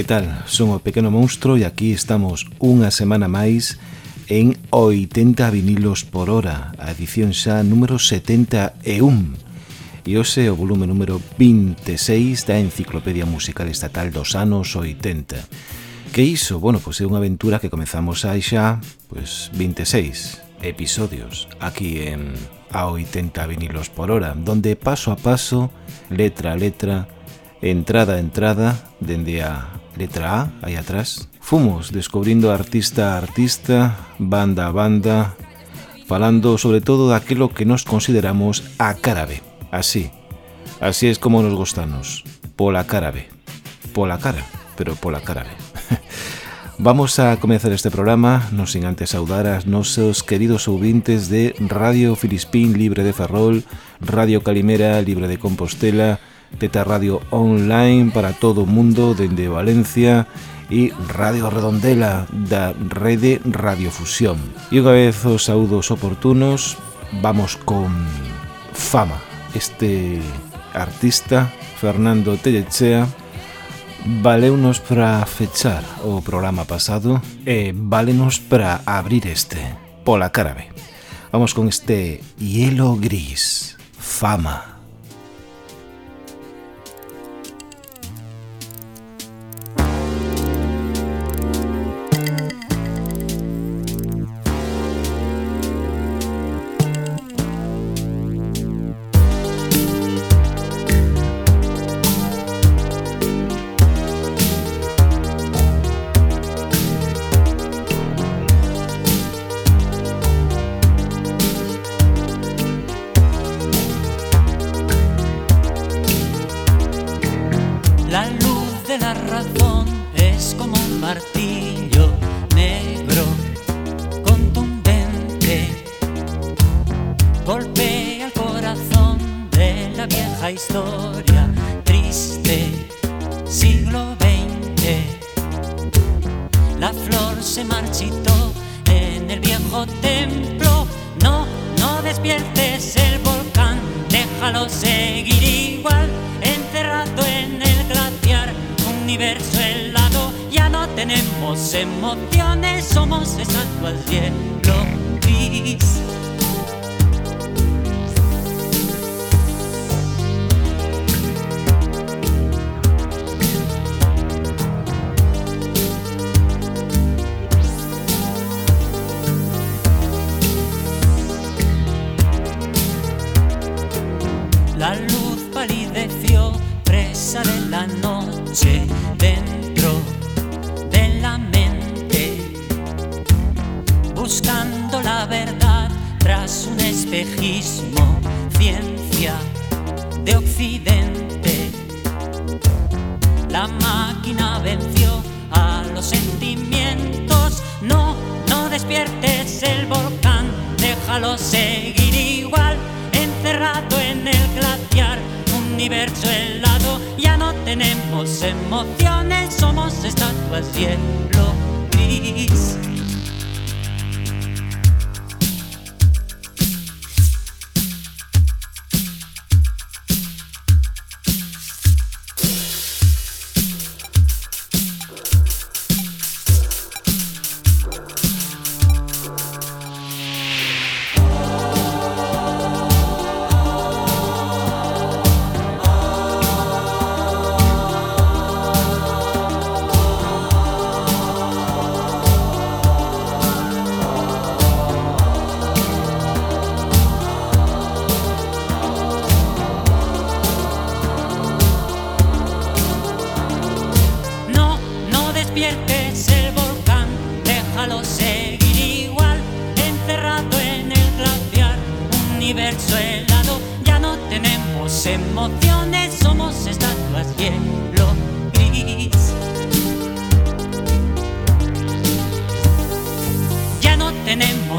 que tal? Son o Pequeno Monstro e aquí estamos unha semana máis en 80 vinilos por hora, a edición xa número 71. E hoxe o volume número 26 da Enciclopedia Musical Estatal dos anos 80. Que iso? Bueno, pois é unha aventura que comezamos aí xa, pois 26 episodios aquí en a 80 vinilos por hora, donde paso a paso, letra a letra, entrada a entrada, dende a letra A, aí atrás, fomos descubrindo artista a artista, banda a banda, falando sobre todo daquilo que nos consideramos a cara B. Así, así es como nos gostamos, pola cara B. Pola cara, pero pola cara B. Vamos a comenzar este programa, no sin antes saudar a nosos queridos ouvintes de Radio Filispín Libre de Ferrol, Radio Calimera Libre de Compostela, Teta Radio Online para todo o mundo dende Valencia e Radio Redondela da Rede Radiofusión. E unha vez os saúdos oportunos, vamos con Fama, este artista Fernando Tellechea valeunos para fechar o programa pasado e valenos para abrir este, pola cara B. Vamos con este hielo gris, Fama.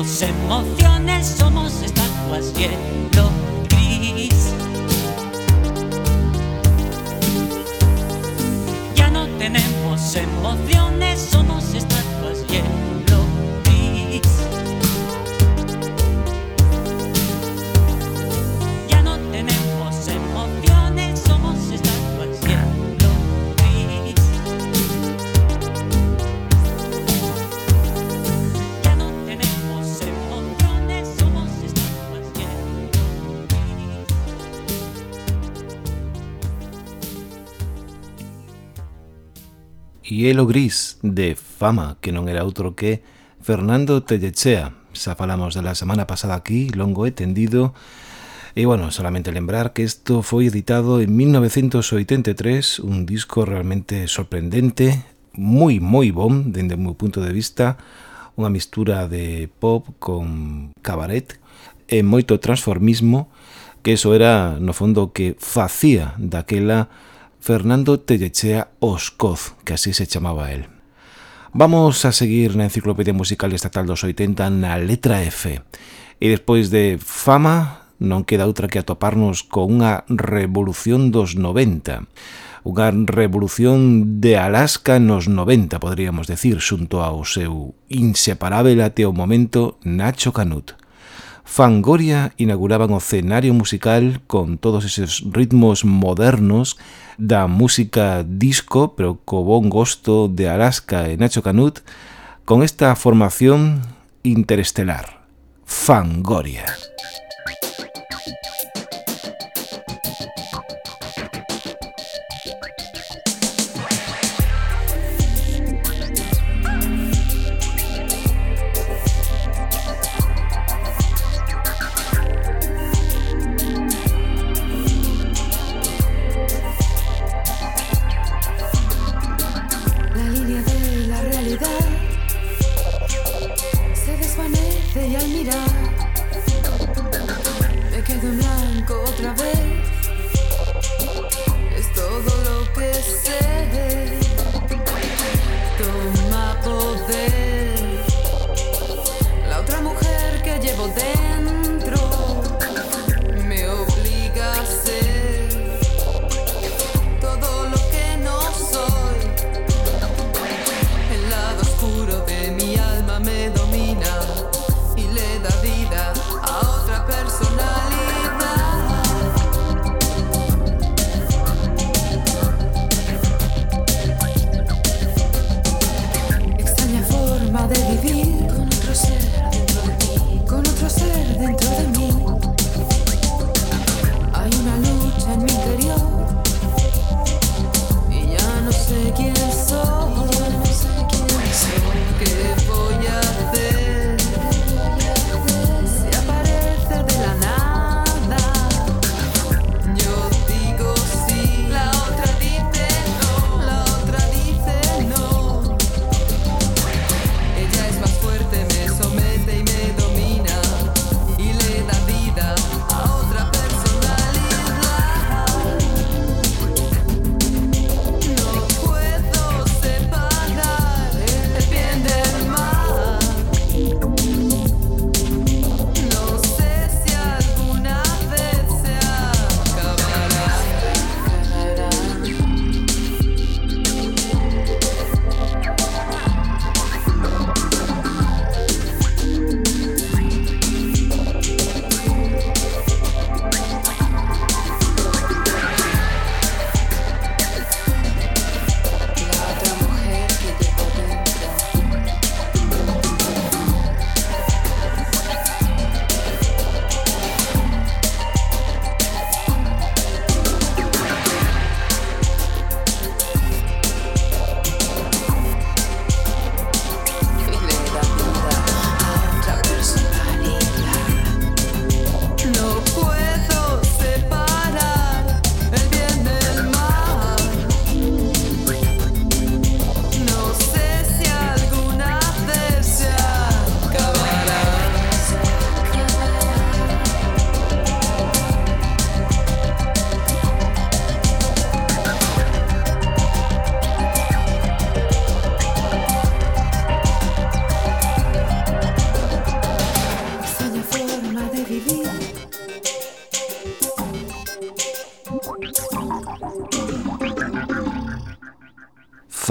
Emociones, somos estatuas hielo gris. Ya no tenemos emociones, somos estatuas. Hielo Gris de Fama, que non era outro que Fernando Tellechea. Xa falamos da semana pasada aquí, longo e tendido. E, bueno, solamente lembrar que isto foi editado en 1983, un disco realmente sorprendente, moi, moi bom, dende o meu punto de vista, unha mistura de pop con cabaret e moito transformismo, que eso era, no fondo, que facía daquela Fernando Tellechea Oscoz, que así se chamaba él. Vamos a seguir na Enciclopedia Musical Estatal dos 80 na letra F. E despois de fama, non queda outra que atoparnos con unha revolución dos 90 unha revolución de Alaska nos 90, podríamos decir, xunto ao seu inseparável até o momento Nacho Canut. Fangoria inauguraban o cenario musical con todos eses ritmos modernos da música disco, pero co bon gosto de Alaska e Nacho Canut, con esta formación interestelar, Fangoria. Fangoria.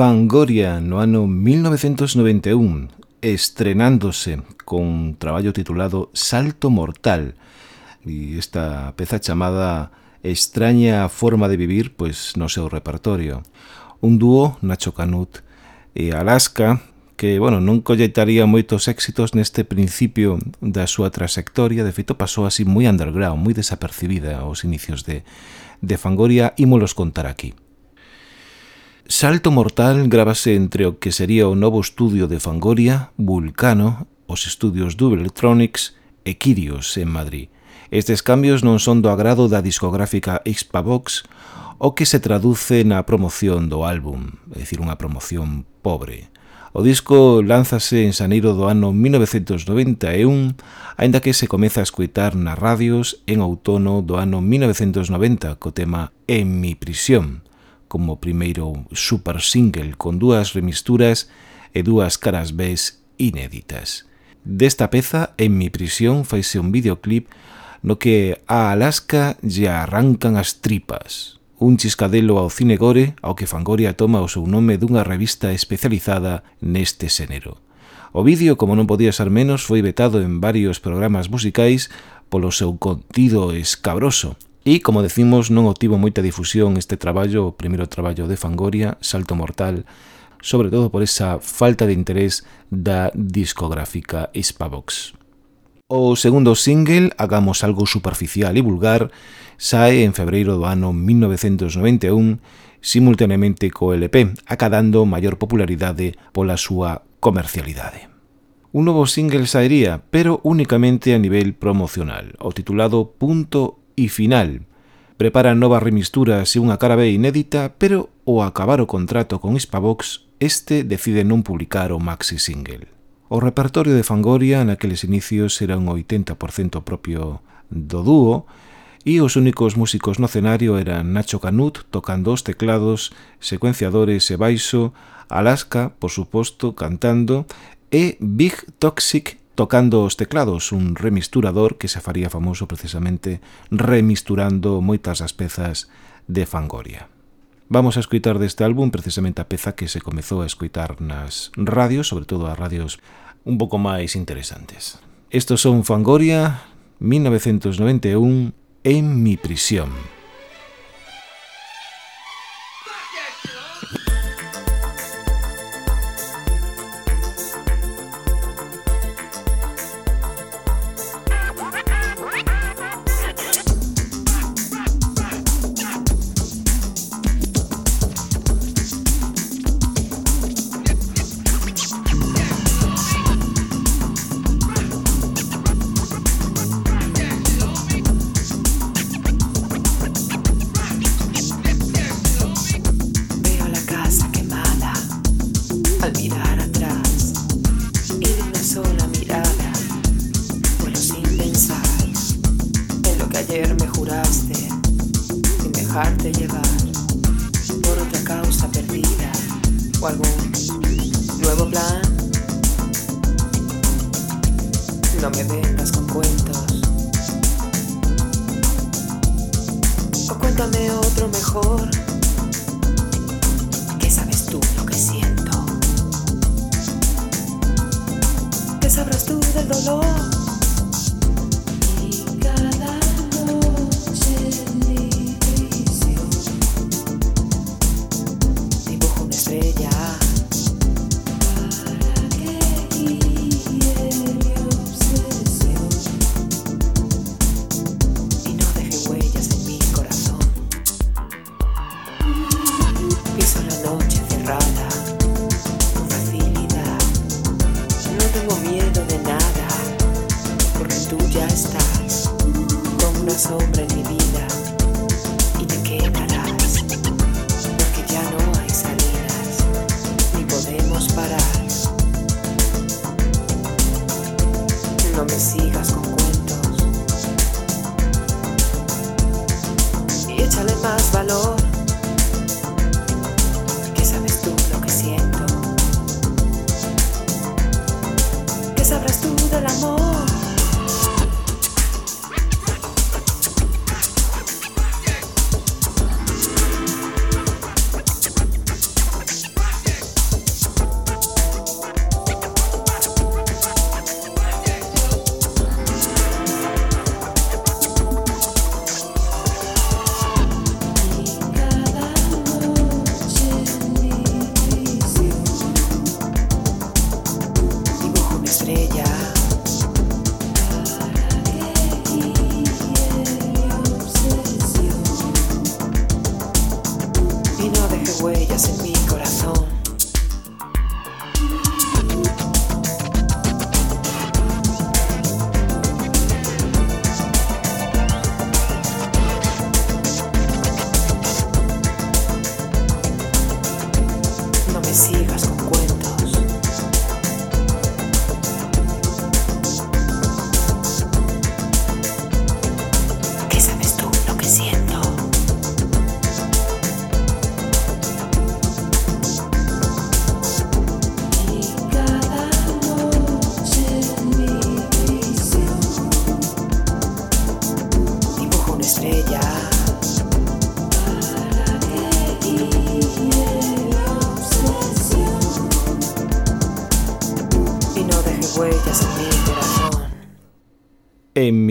Fangoria no ano 1991, estrenándose con traballo titulado Salto Mortal. E esta peza chamada Extraña forma de vivir, pois no seu repertorio. Un dúo Nacho Canut e Alaska que, bueno, non colletaría moitos éxitos neste principio da súa trasectoria de feito pasou así moi underground, moi desapercibida aos inicios de, de Fangoria, ímolos contar aquí. Salto Mortal grábase entre o que sería o novo estudio de Fangoria, Vulcano, os estudios do Electronics e Kyrios en Madrid. Estes cambios non son do agrado da discográfica Xpavox, o que se traduce na promoción do álbum, é dicir, unha promoción pobre. O disco lánzase en xaneiro do ano 1991, aínda que se comeza a escuitar nas radios en outono do ano 1990 co tema En mi prisión, como primeiro super single con dúas remisturas e dúas caras B inéditas. Desta peza, En mi prisión, faise un videoclip no que a Alaska lle arrancan as tripas. Un chiscadelo ao cine gore ao que Fangoria toma o seu nome dunha revista especializada neste xénero. O vídeo, como non podía ser menos, foi vetado en varios programas musicais polo seu contido escabroso, E, como decimos, non obtivo moita difusión este traballo, o primeiro traballo de Fangoria, Salto Mortal, sobre todo por esa falta de interés da discográfica Spavox. O segundo single, Hagamos algo superficial e vulgar, sae en febreiro do ano 1991 simultaneamente co LP, acadando maior popularidade pola súa comercialidade. Un novo single saería, pero únicamente a nivel promocional, o titulado Punto e final. Preparan novas remisturas e unha cara B inédita, pero ao acabar o contrato con Hispavox, este decide non publicar o maxi single. O repertorio de Fangoria naqueles inicios era un 80% propio do dúo e os únicos músicos no cenario eran Nacho Canut tocando os teclados, secuenciadores e baixo, Alaska, por suposto, cantando e Big Toxic tocando os teclados, un remisturador que se faría famoso precisamente remisturando moitas das pezas de Fangoria. Vamos a escutar deste álbum precisamente a peza que se comezou a escutar nas radios, sobre todo as radios un pouco máis interesantes. Estos son Fangoria, 1991, En mi prisión.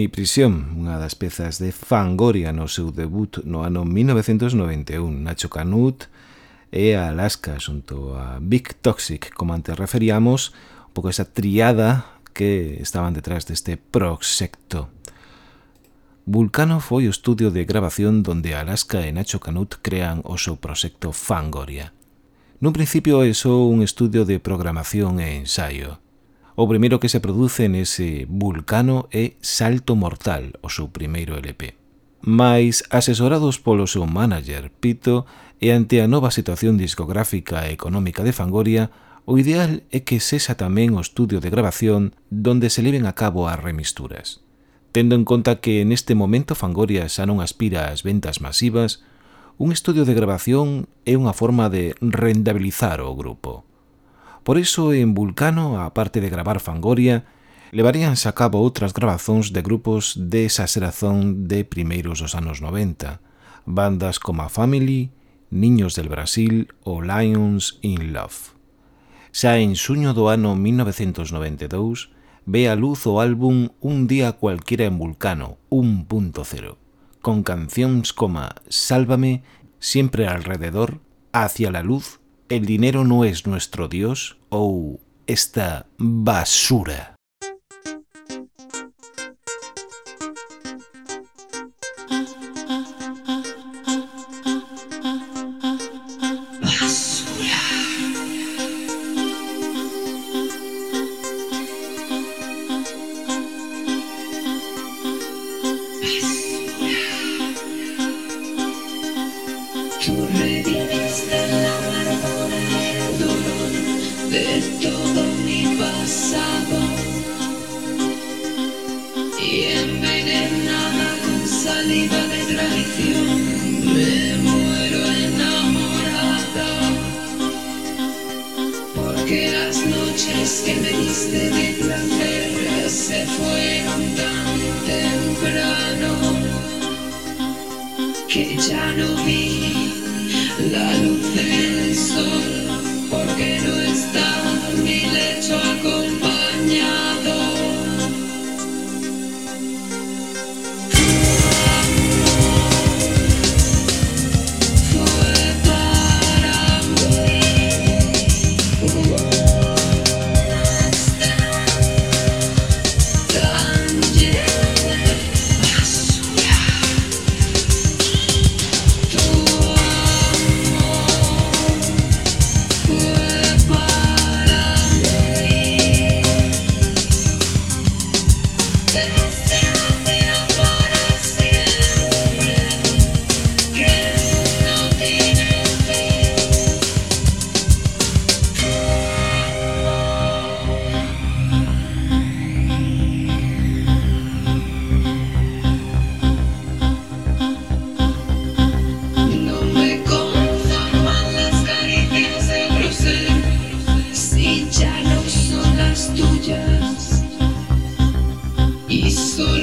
Prisión, unha das pezas de Fangoria no seu debut no ano 1991, Nacho Canut e Alaska, xunto a Big Toxic, como antes referíamos, un pouco esa triada que estaban detrás deste proxecto. Vulcano foi o estudio de grabación donde Alaska e Nacho Canut crean o seu proxecto Fangoria. Nun principio é só un estudio de programación e ensaio, O primeiro que se produce nese vulcano é Salto Mortal, o seu primeiro LP. Mais, asesorados polo seu manager, Pito, e ante a nova situación discográfica e económica de Fangoria, o ideal é que sexa tamén o estudio de grabación donde se leven a cabo as remisturas. Tendo en conta que neste momento Fangoria xa non aspira ás ventas masivas, un estudio de grabación é unha forma de rendabilizar o grupo. Por iso en Vulcano, a parte de gravar Fangoria, levaríanse a cabo outras grabazóns de grupos de esa xerazón de primeiros dos anos 90, bandas como a Family, Niños del Brasil ou Lions in Love. Xa en xuño do ano 1992, ve a luz o álbum Un día cualquiera en Vulcano 1.0, con cancións como Sálvame, Siempre alrededor, Hacia la luz El dinero no es nuestro Dios ou Esta basura. tuyas. Y soy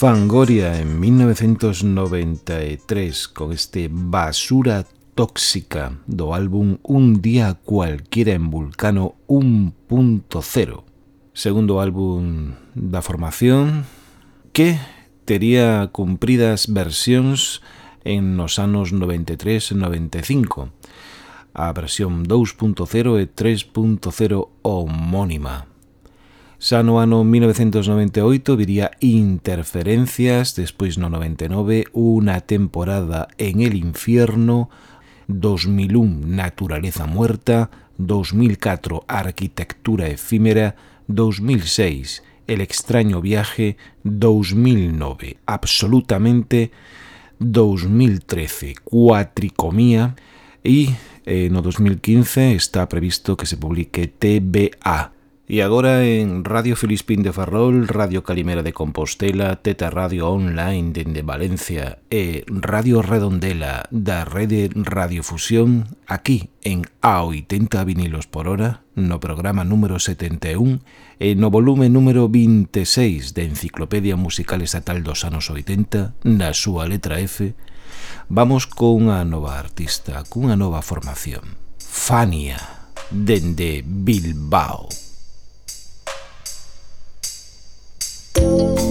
Fangoria en 1993 con este Basura Tóxica do álbum Un Día Cualquiera en Vulcano 1.0 segundo álbum da formación que tería cumpridas versións en nos anos 93 e 95 a versión 2.0 e 3.0 homónima. Xa no ano 1998 viría Interferencias, despois no 99 Una temporada en el infierno, 2001 Naturaleza muerta, 2004 Arquitectura efímera, 2006 El extraño viaje, 2009 Absolutamente, 2013 Cuatricomía e eh, no 2015 está previsto que se publique TBA. E agora en Radio Filispín de Ferrol, Radio Calimera de Compostela, Teta Radio Online dende Valencia e Radio Redondela da Rede Radiofusión aquí en A80 vinilos por hora no programa número 71 e no volume número 26 de Enciclopedia Musical Estatal dos anos 80 na súa letra F vamos cunha nova artista, cunha nova formación Fania, dende Bilbao. Música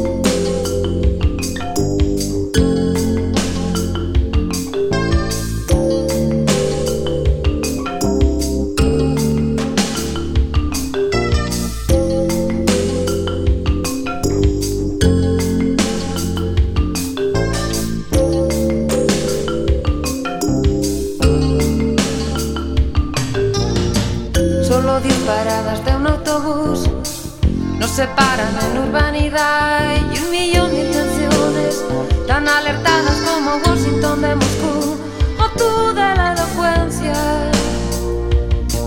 separan en urbanidad y un millón de intenciones tan alertadas como Washington de Moscú o tú de la elocuencia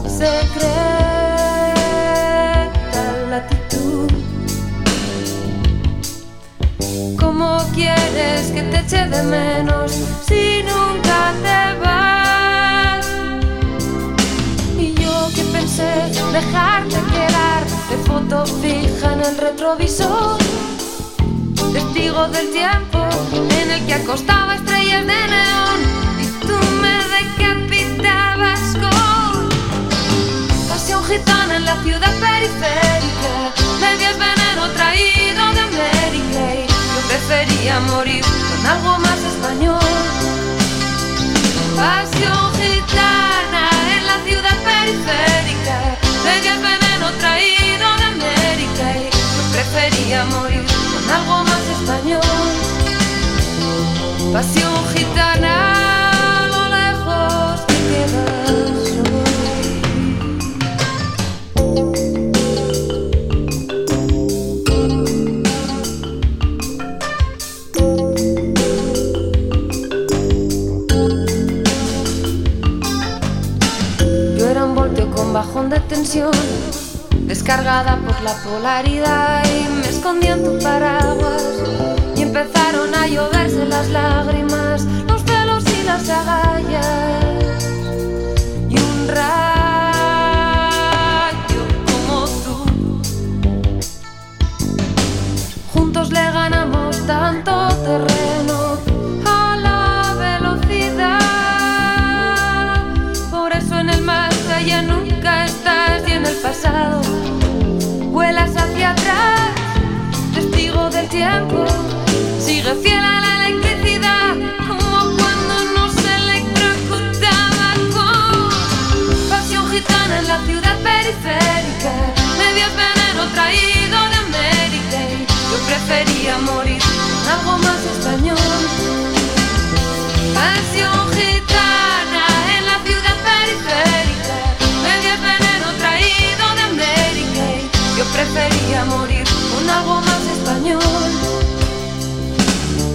se cree tal latitud ¿Cómo quieres que te eche de menos si nunca te vas? Y yo que pensé dejarte quedar foto fija en el retrovisor, testigo del tiempo en el que acostaba estrellas de neón y tú me decapitabas con pasión gitana en la ciudad periférica, medias veneno traído de América y yo prefería morir con algo más español. Pasión gitana en la ciudad periférica, medias veneno prefería morir con algo más español. Pasión gitana, lo lejos que quedas Yo era un volteo con bajón de tensión descargada por la polaridad y me escondí en paraguas. Y empezaron a lloverse las lágrimas, los celos y las agallas periférica, medias veneno traído de América. Yo prefería morir con algo más español. Pasión gitana en la ciudad periférica, medias veneno traído de América. Yo prefería morir con algo más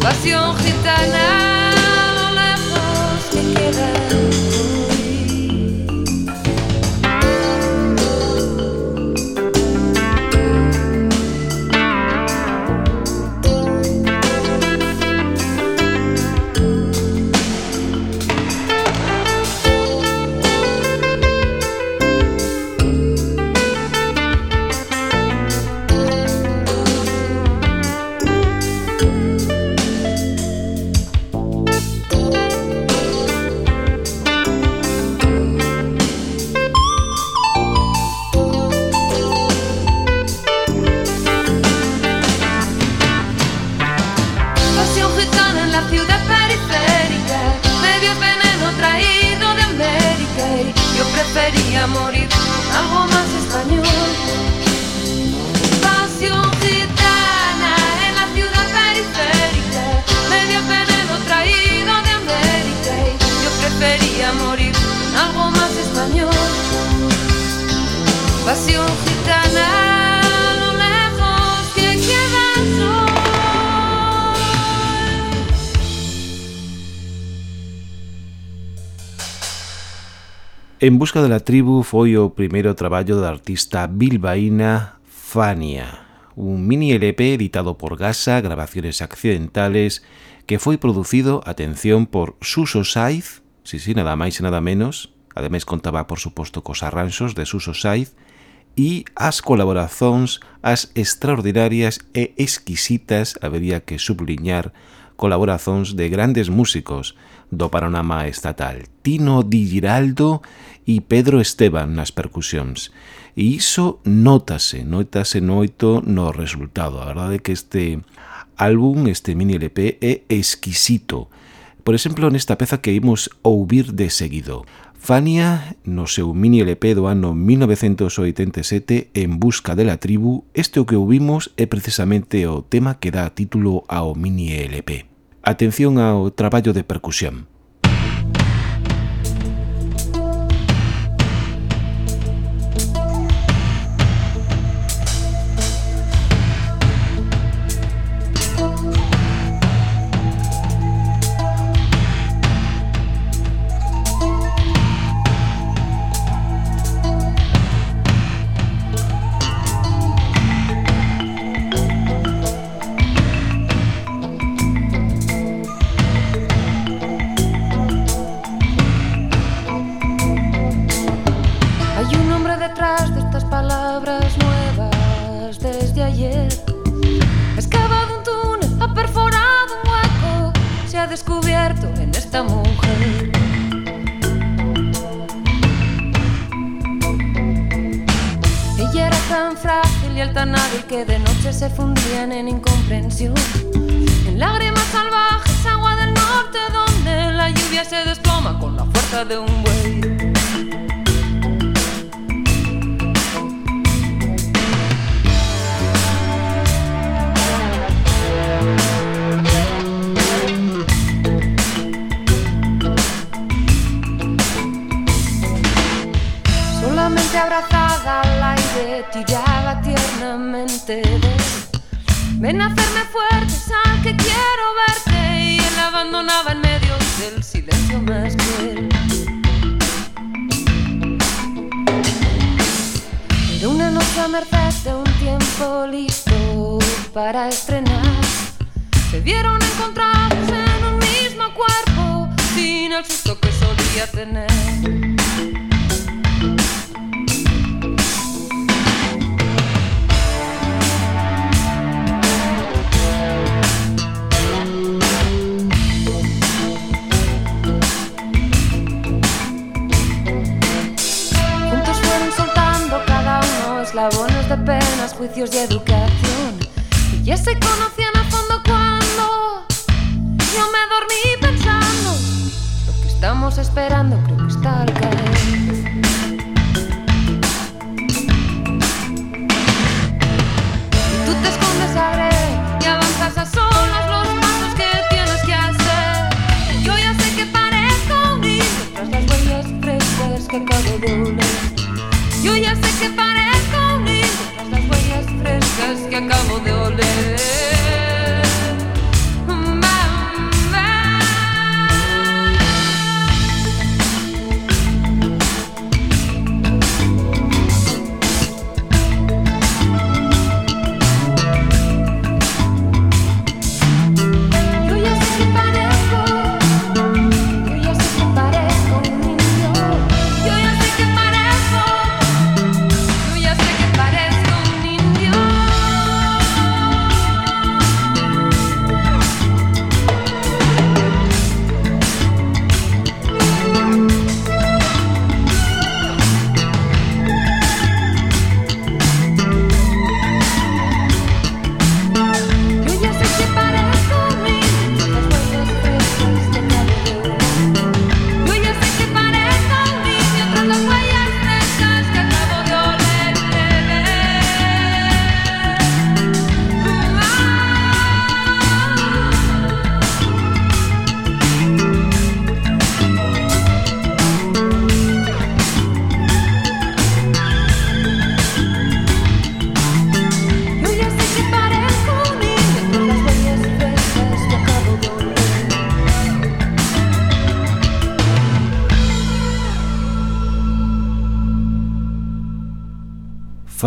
Pasión gitana, lejos que queda. Algo más español. Pasión gitana. En busca de la tribu foi o primeiro traballo da artista bilbaína Fania, un mini LP editado por Gasa Grabaciones Accidentales que foi producido, atención, por Suso Saiz, si, si, nada máis e nada menos. Ademais contaba, por suposto, cos arranxos de Suso Saiz e as colaboracións, as extraordinarias e exquisitas, habería que subliñar, colaboracións de grandes músicos do panorama estatal, Tino Di Giraldo e Pedro Esteban nas percusións. E iso nótase, nótase noito no resultado. A verdade é que este álbum, este mini LP, é exquisito. Por exemplo, nesta peza que imos ouvir de seguido. Fania, no seu mini LP do ano 1987, En busca de la tribu, este o que ouvimos é precisamente o tema que dá título ao mini LP. Atención ao traballo de percusión. ayer. Ha excavado un túnel, ha perforado un hueco, se ha descubierto en esta mujer. Ella era tan frágil y el tan que de noche se fundían en incomprensión. En lágrimas salvajes, agua del norte, donde la lluvia se desploma con la fuerza de un buey. se tiraba tiernamente de Ven a hacerme fuerte, sal que quiero verte. Y él abandonaba en medio del silencio más cruel. Era una noche a merced de un tiempo listo para estrenar. Se vieron encontrados en un mismo cuerpo Sin el susto que solía tener. De penas, juicios y educación. Y ya se conocían a fondo cuando yo me dormí pensando lo que estamos esperando creo que está al caer.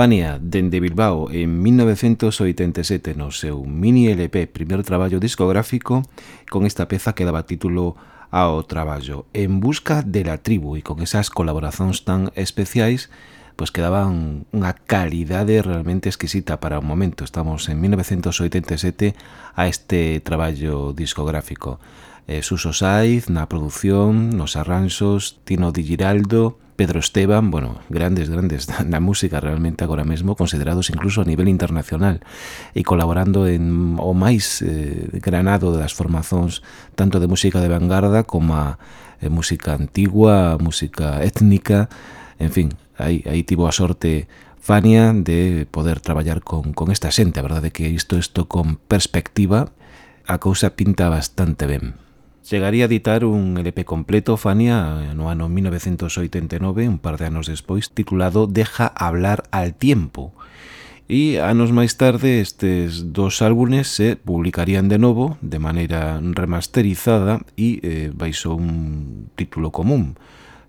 Fania dende Bilbao en 1987 no seu mini LP, primeiro traballo discográfico, con esta peza que daba título ao traballo En busca de la tribu e con esas colaboracións tan especiais pois que daban unha calidade realmente exquisita para o momento. Estamos en 1987 a este traballo discográfico. Eh, Suso Saiz na produción, nos arranxos, Tino Di Giraldo, Pedro Esteban, bueno, grandes, grandes na música realmente agora mesmo, considerados incluso a nivel internacional e colaborando en o máis eh, granado das formazóns tanto de música de vanguarda como a eh, música antigua, música étnica, en fin, aí, aí tivo a sorte Fania de poder traballar con, con esta xente, a verdade que isto isto con perspectiva a cousa pinta bastante ben. Chegaría a editar un LP completo Fania no ano 1989, un par de anos despois, titulado Deja hablar al tiempo. E anos máis tarde estes dos álbumes se publicarían de novo de maneira remasterizada e eh, baixo un título común.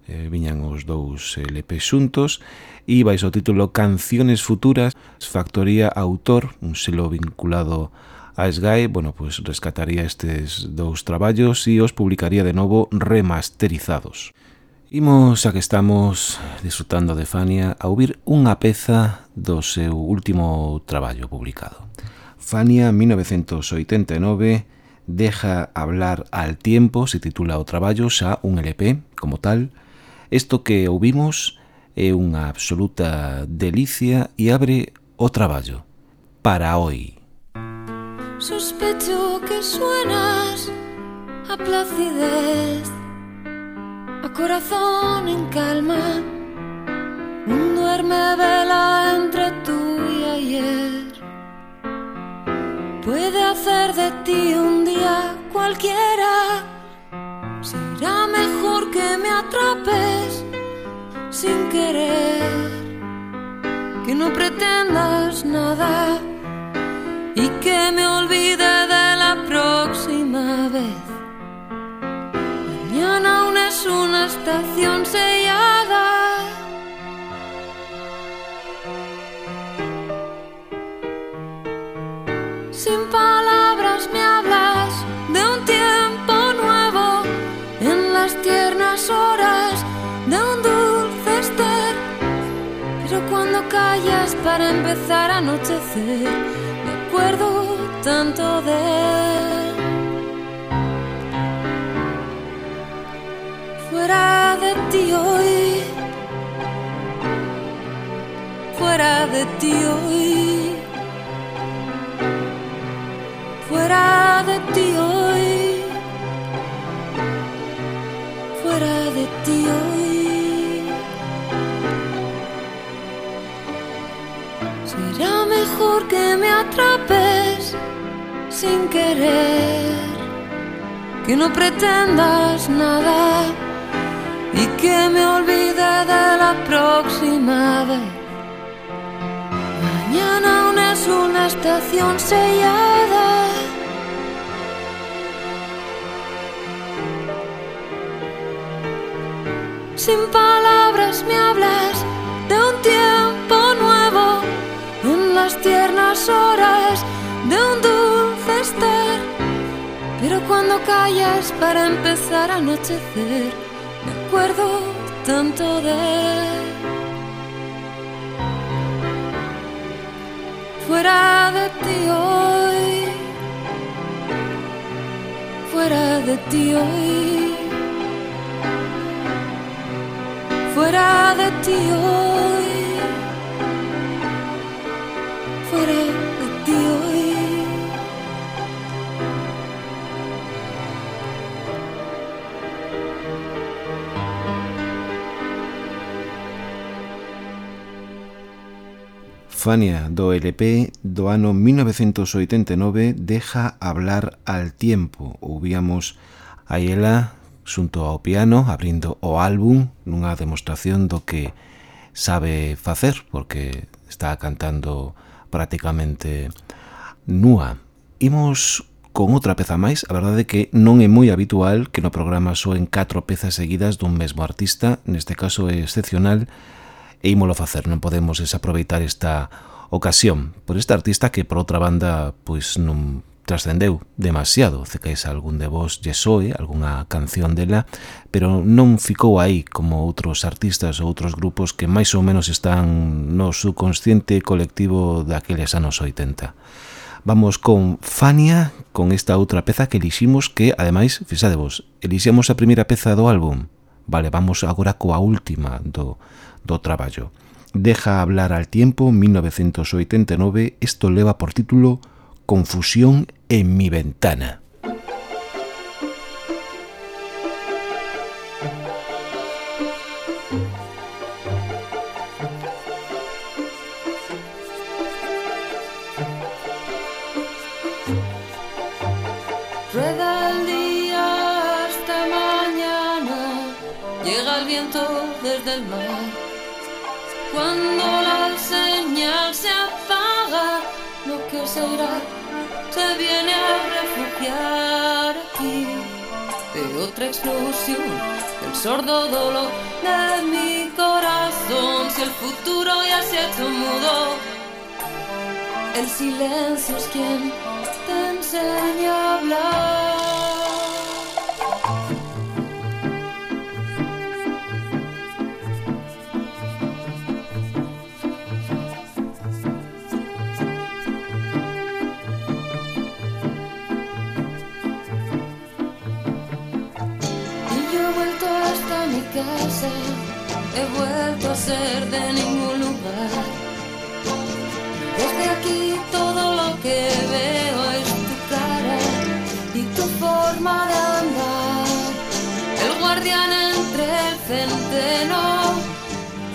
Eh, viñan os dous LP xuntos e baixo o título Canciones Futuras, Factoría Autor, un selo vinculado A SGAE, bueno, pues rescataría estes dous traballos e os publicaría de novo remasterizados. Imos, a que estamos disfrutando de Fania, a ouvir unha peza do seu último traballo publicado. Fania, 1989, Deja hablar al tiempo, se titula o traballo, xa un LP, como tal. Isto que ouvimos é unha absoluta delicia e abre o traballo. Para hoy. Sospecho que suenas a placidez, a corazón en calma. Un duerme vela entre tú y ayer. Puede hacer de ti un día cualquiera. Será mejor que me atrapes sin querer. Que no pretendas nada que me olvide de la próxima vez. Mañana aún es una estación sellada. Sin palabras me hablas de un tiempo nuevo en las tiernas horas de un dulce estar. Pero cuando callas para empezar a anochecer recuerdo tanto de. Fuera de ti hoy, fuera de ti hoy, fuera de ti hoy, fuera de ti hoy. Mejor que me atrapes sin querer, que no pretendas nada y que me olvide de la próxima vez. Mañana aún es una estación sellada. Sin palabras me hablas de un tiempo nuevo las tiernas horas de un dulce estar. Pero cuando callas para empezar a anochecer, me acuerdo tanto de. Fuera de ti hoy, fuera de ti hoy, fuera de ti hoy. Fania do LP do ano 1989 deja hablar al tiempo. Ouvíamos a ela xunto ao piano abrindo o álbum nunha demostración do que sabe facer porque está cantando prácticamente nua. Imos con outra peza máis, a verdade é que non é moi habitual que no programa soen catro pezas seguidas dun mesmo artista, neste caso é excepcional, e ímolo facer, non podemos desaproveitar esta ocasión por esta artista que por outra banda pois non trascendeu demasiado, cecais algún de vos lle soe, algunha canción dela, pero non ficou aí como outros artistas ou outros grupos que máis ou menos están no subconsciente colectivo daqueles anos 80. Vamos con Fania, con esta outra peza que eliximos que, ademais, fixadevos, eliximos a primeira peza do álbum. Vale, vamos agora coa última do do traballo. Deja hablar al tiempo, 1989, isto leva por título Confusión en mi ventana. Rueda el día hasta mañana, llega el viento desde el mar. Cuando la señal se apaga, lo que se irá se viene a refugiar aquí de otra explosión, el sordo dolor de mi corazón. Si el futuro ya se ha hecho mudo, el silencio es quien te enseña a hablar. He vuelto a ser de ningún lugar. Desde aquí todo lo que veo es tu cara y tu forma de andar. El guardián entre el centeno,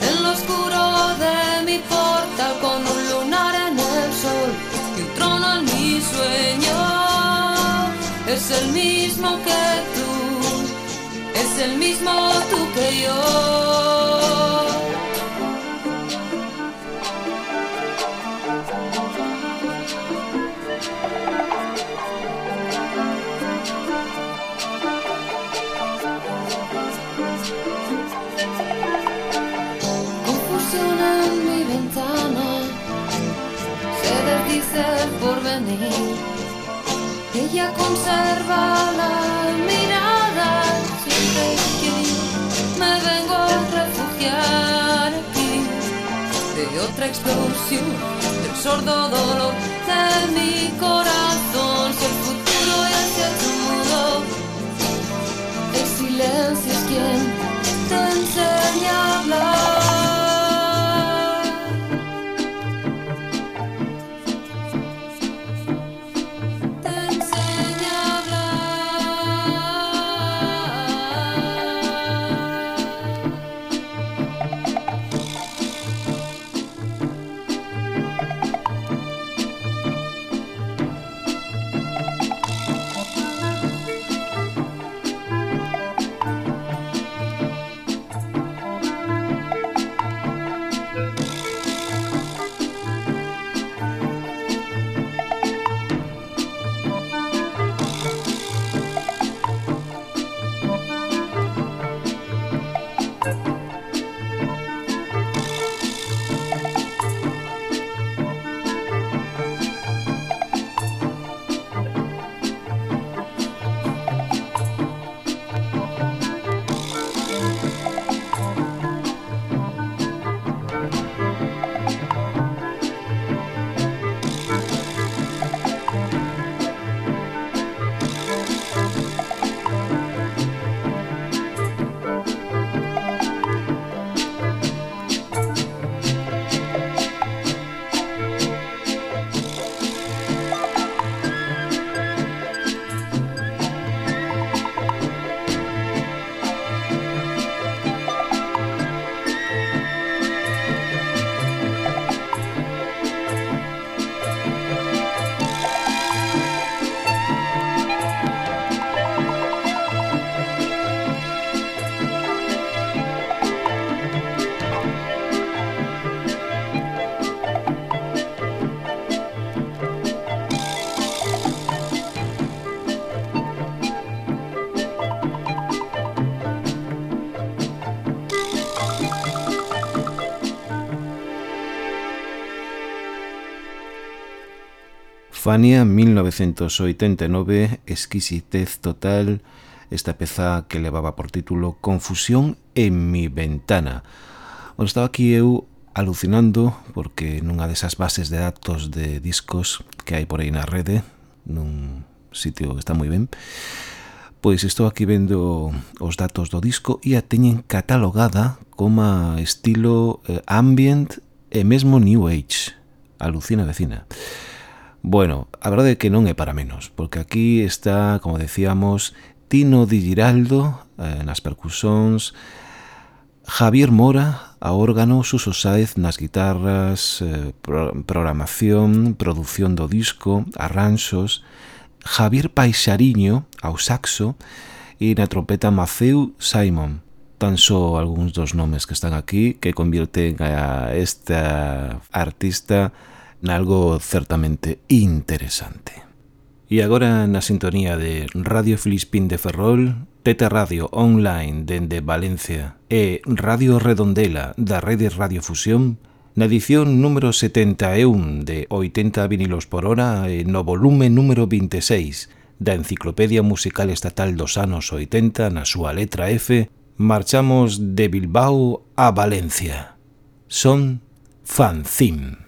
en lo oscuro de mi portal con un lunar en el sol y un trono en mi sueño. Es el mismo que tú el mismo tú que yo. Confusión en mi ventana, se desdice el porvenir. Ella conserva la mirada de outra explosión, del sordo dolor. Fania 1989, Exquisitez Total, esta peza que levaba por título Confusión en mi ventana. Bueno, estaba aquí eu alucinando porque nunha desas bases de datos de discos que hai por aí na rede, nun sitio que está moi ben, pois estou aquí vendo os datos do disco e a teñen catalogada como estilo eh, ambient e mesmo new age. Alucina vecina. Bueno, a verdade é que non é para menos, porque aquí está, como decíamos, Tino Di Giraldo eh, nas percusións, Javier Mora a órgano, Suso Sáez nas guitarras, eh, pro programación, produción do disco, arranxos, Javier Paixariño ao saxo e na trompeta Maceu Simon. Tan só algúns dos nomes que están aquí que convierten a esta artista nalgo certamente interesante. E agora na sintonía de Radio Filispín de Ferrol, Teta Radio Online dende Valencia e Radio Redondela da Rede Radiofusión, na edición número 71 de 80 vinilos por hora e no volume número 26 da Enciclopedia Musical Estatal dos anos 80 na súa letra F, marchamos de Bilbao a Valencia. Son fanzine.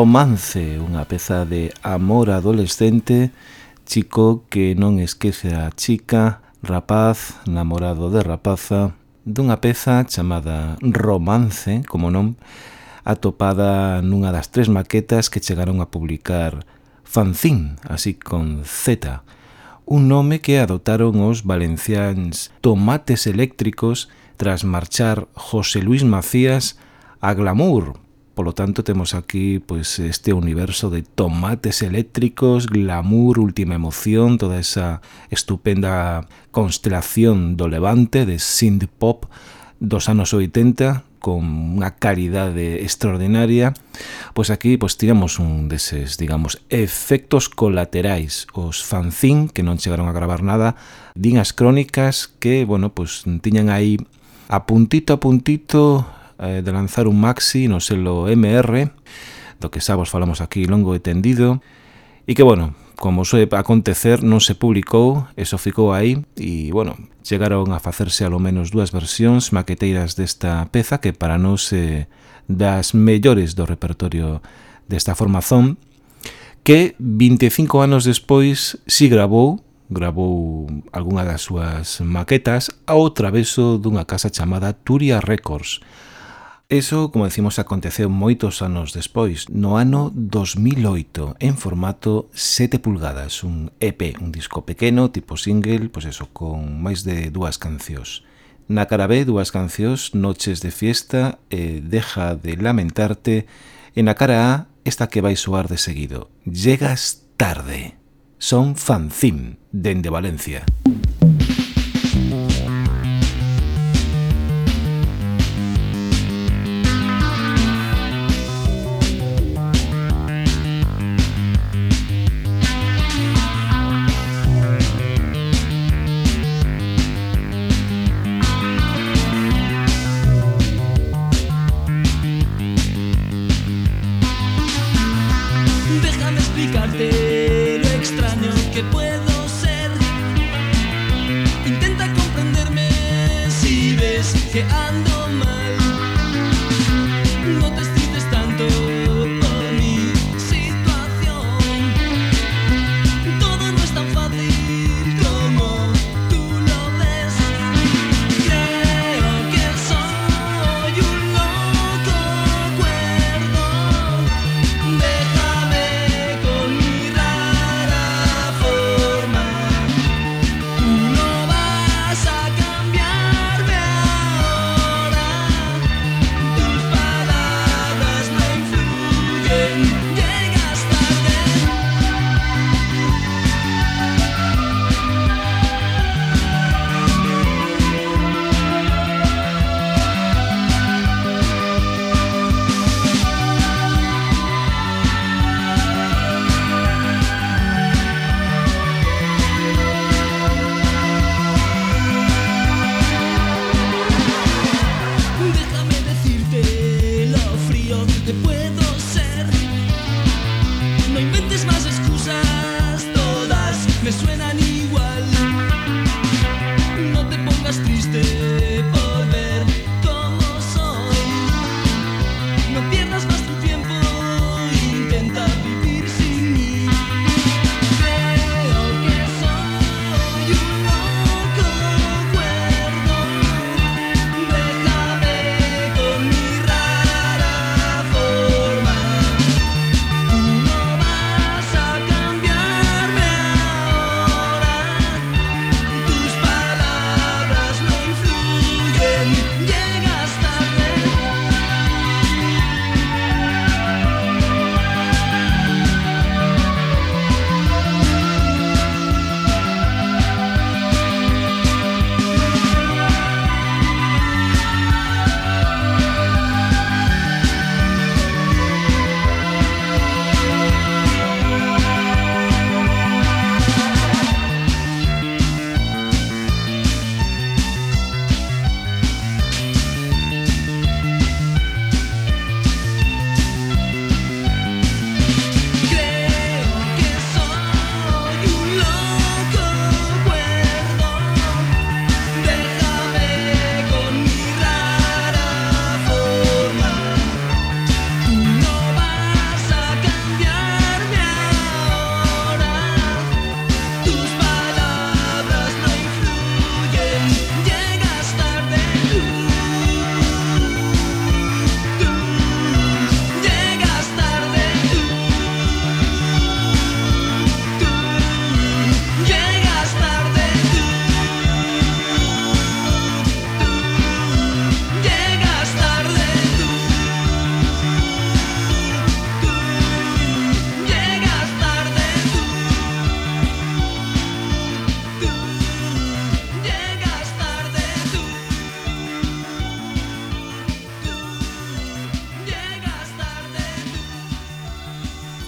Romance, unha peza de amor adolescente, chico que non esquece a chica, rapaz, namorado de rapaza, dunha peza chamada Romance, como non, atopada nunha das tres maquetas que chegaron a publicar Fanzine, así con Z, un nome que adotaron os valencians Tomates Eléctricos tras marchar José Luis Macías a Glamour. Polo tanto, temos aquí pois este universo de tomates eléctricos, glamour, última emoción, toda esa estupenda constelación do levante de synth pop dos anos 80 con unha caridade extraordinaria, pois aquí pois tiramos un deses, digamos, efectos colaterais. Os fanzín, que non chegaron a gravar nada, din as crónicas que, bueno, pois tiñan aí a puntito a puntito eh, de lanzar un maxi no selo MR, do que xa vos falamos aquí longo e tendido, e que, bueno, como soe acontecer, non se publicou, eso ficou aí, e, bueno, chegaron a facerse alo menos dúas versións maqueteiras desta peza que para nós eh, das mellores do repertorio desta formazón, que 25 anos despois si grabou, grabou algunha das súas maquetas ao traveso dunha casa chamada Turia Records, Eso, como decimos, aconteceu moitos anos despois, no ano 2008, en formato 7 pulgadas, un EP, un disco pequeno, tipo single, pois eso, con máis de dúas cancións. Na cara B, dúas cancións, Noches de Fiesta e Deja de Lamentarte, e na cara A, esta que vai soar de seguido, Llegas Tarde. Son fanzim, dende Valencia.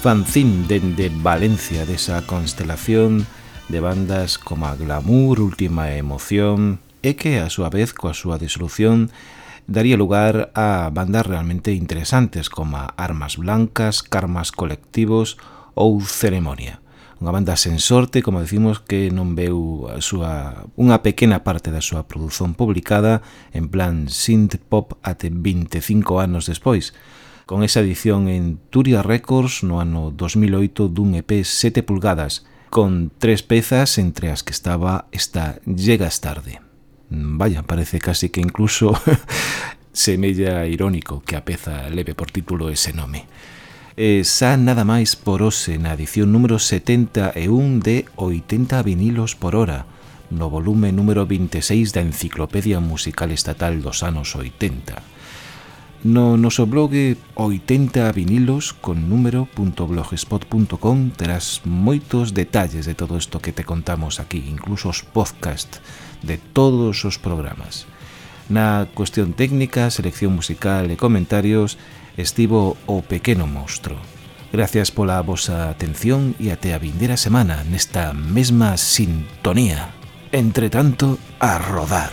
fanzín dende Valencia desa constelación de bandas como a Glamour, Última Emoción e que a súa vez coa súa disolución daría lugar a bandas realmente interesantes como Armas Blancas, Karmas Colectivos ou Ceremonia. Unha banda sen sorte, como decimos, que non veu a súa, unha pequena parte da súa produción publicada en plan synth pop até 25 anos despois, con esa edición en Turia Records no ano 2008 dun EP 7 pulgadas, con tres pezas entre as que estaba esta Llegas tarde. Vaya, parece casi que incluso semella irónico que a peza leve por título ese nome. E xa nada máis por ose na edición número 71 de 80 vinilos por hora, no volume número 26 da Enciclopedia Musical Estatal dos anos 80. No noso blog 80 vinilos con número.blogspot.com terás moitos detalles de todo isto que te contamos aquí, incluso os podcast de todos os programas. Na cuestión técnica, selección musical e comentarios estivo o pequeno monstro. Gracias pola vosa atención e até a vindera semana nesta mesma sintonía. Entre tanto, a rodar.